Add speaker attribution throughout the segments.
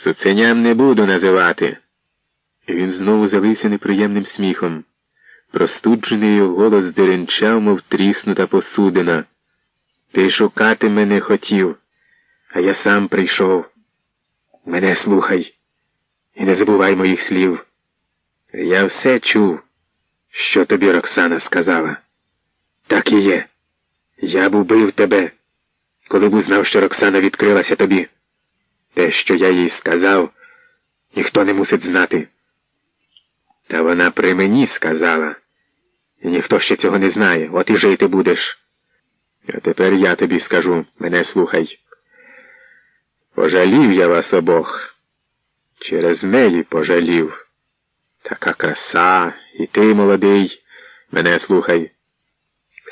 Speaker 1: Цуценям не буду називати. Він знову залився неприємним сміхом. Простуджений його голос деренчав, мов тріснута посудина. Ти шукати мене хотів, а я сам прийшов. Мене слухай і не забувай моїх слів. Я все чув, що тобі Роксана сказала. Так і є. Я б убив тебе, коли б узнав, що Роксана відкрилася тобі. Те, що я їй сказав, ніхто не мусить знати. Та вона при мені сказала, і ніхто ще цього не знає, от і жити будеш. А тепер я тобі скажу, мене слухай. Пожалів я вас обох. Через неї пожалів. Така краса, і ти, молодий, мене слухай.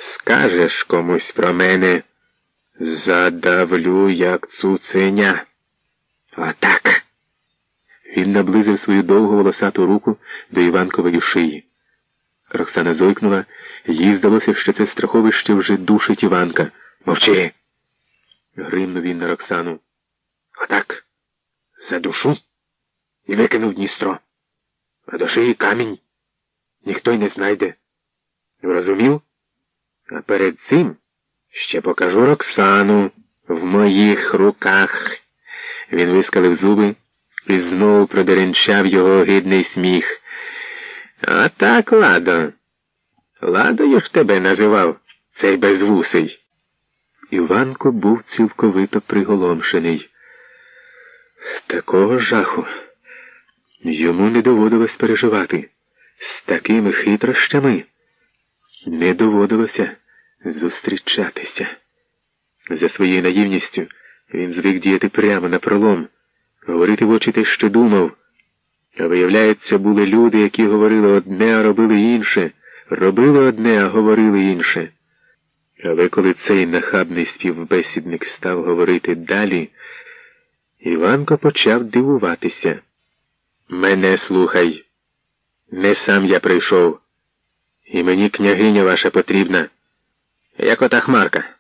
Speaker 1: Скажеш комусь про мене, задавлю, як цуценя. Отак. Він наблизив свою довгу волосату руку до Іванкової шиї. Роксана зойкнула, їй здалося, що це страховище вже душить Іванка. Мовчи. Гримнув він на Роксану. Отак. За душу і викинув Дністро. А до шиї камінь ніхто й не знайде. Розумів? А перед цим ще покажу Роксану в моїх руках. Він вискалив зуби і знову продеренчав його гидний сміх. А так, Ладо. Ладою ж тебе називав цей безвусий. Іванко був цілковито приголомшений. Такого жаху йому не доводилось переживати. З такими хитрощами не доводилося зустрічатися. За своєю наївністю він звик діяти прямо на пролом, говорити в очі те, що думав. А виявляється, були люди, які говорили одне, а робили інше, робили одне, а говорили інше. Але коли цей нахабний співбесідник став говорити далі, Іванко почав дивуватися. Мене слухай, не сам я прийшов, і мені княгиня ваша потрібна, як ота хмарка.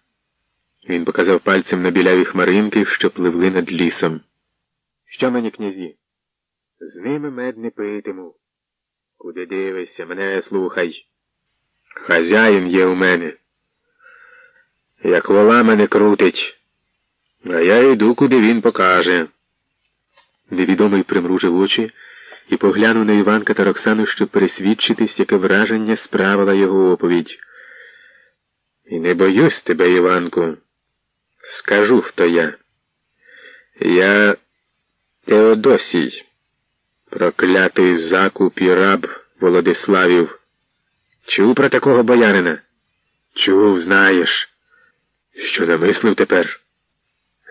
Speaker 1: Він показав пальцем на біляві хмаринки, що пливли над лісом. Що мені, князі? З ними мед не питиму. Куди дивишся, мене слухай. Хазяїн є у мене. Як вола мене крутить, а я йду, куди він покаже. Невідомий примружив очі і поглянув на Іванка та Роксану, щоб пересвідчитись, яке враження справила його оповідь. І не боюсь тебе, Іванку. Скажу, хто я. Я Теодосій, проклятий закуп і раб Володиславів. Чув про такого боярина? Чув, знаєш. Що намислив тепер?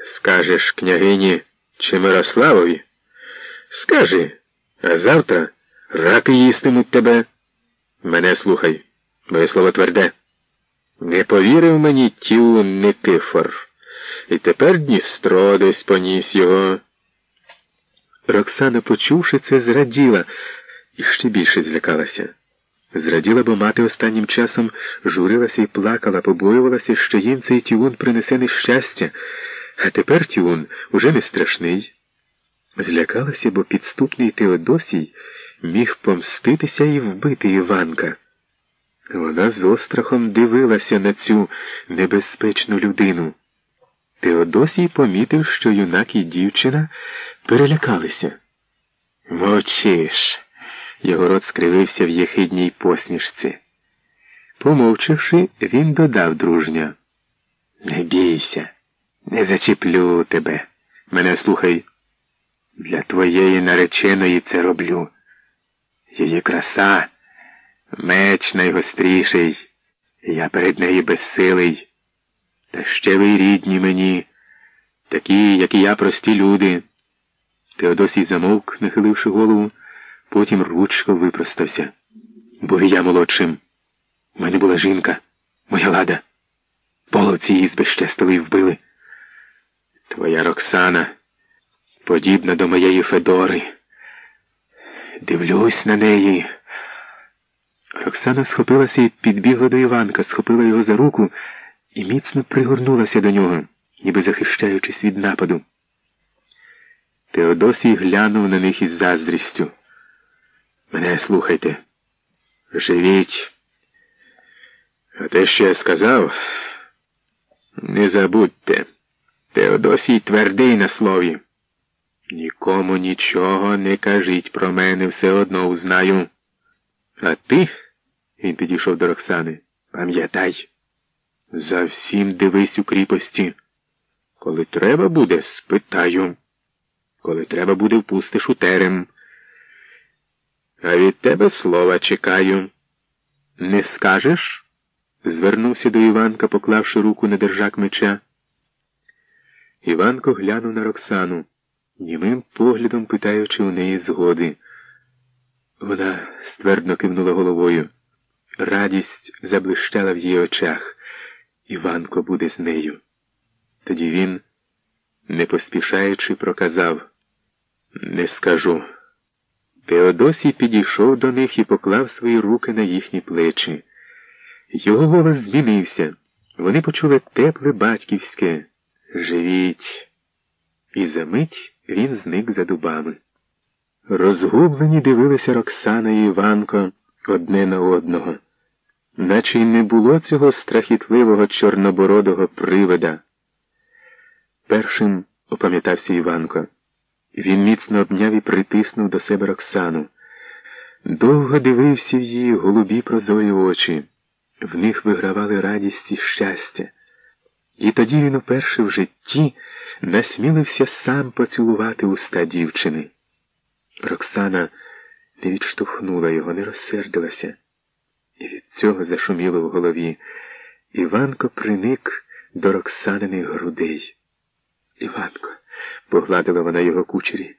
Speaker 1: Скажеш княгині чи Мирославові? Скажи, а завтра раки їстимуть тебе. Мене слухай, моє слово тверде. Не повірив мені Тіун Никифор, і тепер Дністро десь поніс його. Роксана, почувши це, зраділа і ще більше злякалася. Зраділа, бо мати останнім часом журилася і плакала, побоювалася, що їм цей Тіун принесе нещастя, а тепер Тіун уже не страшний. Злякалася, бо підступний Теодосій міг помститися і вбити Іванка. Вона з острахом дивилася на цю небезпечну людину. Теодосій помітив, що юнак і дівчина перелякалися. Мовчиш. Його рот скривився в єхидній посмішці. Помовчавши, він додав дружньо. Не бійся, не зачіплю тебе. Мене слухай. Для твоєї нареченої це роблю. Її краса меч найгостріший, я перед нею безсилий. Та ще ви рідні мені, такі, як і я, прості люди. Теодосій замовк, нахиливши голову, потім ручко випростався. Був і я молодшим. У мене була жінка, моя лада. Половці її збезчестили і вбили. Твоя Роксана, подібна до моєї Федори. Дивлюсь на неї. Роксана схопилася і підбігла до Іванка, схопила його за руку і міцно пригорнулася до нього, ніби захищаючись від нападу. Теодосій глянув на них із заздрістю. Мене слухайте. Живіть. А те, що я сказав, не забудьте. Теодосій твердий на слові. Нікому нічого не кажіть про мене, все одно узнаю. А ти, він підійшов до Роксани, пам'ятай, за всім дивись у кріпості. Коли треба буде, спитаю. Коли треба буде, впустиш у терем. А від тебе слова чекаю. Не скажеш? звернувся до Іванка, поклавши руку на держак меча. Іванко глянув на Роксану, німим поглядом питаючи у неї згоди. Вона ствердно кивнула головою. Радість заблищала в її очах. Іванко буде з нею. Тоді він, не поспішаючи, проказав Не скажу. Теодосій підійшов до них і поклав свої руки на їхні плечі. Його голос змінився. Вони почули тепле батьківське. Живіть. І за мить він зник за дубами. Розгублені дивилися Роксана і Іванко одне на одного, наче й не було цього страхітливого чорнобородого привида. Першим опам'ятався Іванко. Він міцно обняв і притиснув до себе Роксану. Довго дивився в її голубі прозорі очі. В них вигравали радість і щастя. І тоді він уперше в житті насмілився сам поцілувати уста дівчини. Роксана не відштовхнула його, не розсердилася, цього зашуміло в голові. Іванко приник до Роксаниних грудей. Іванко, погладила вона його кучері,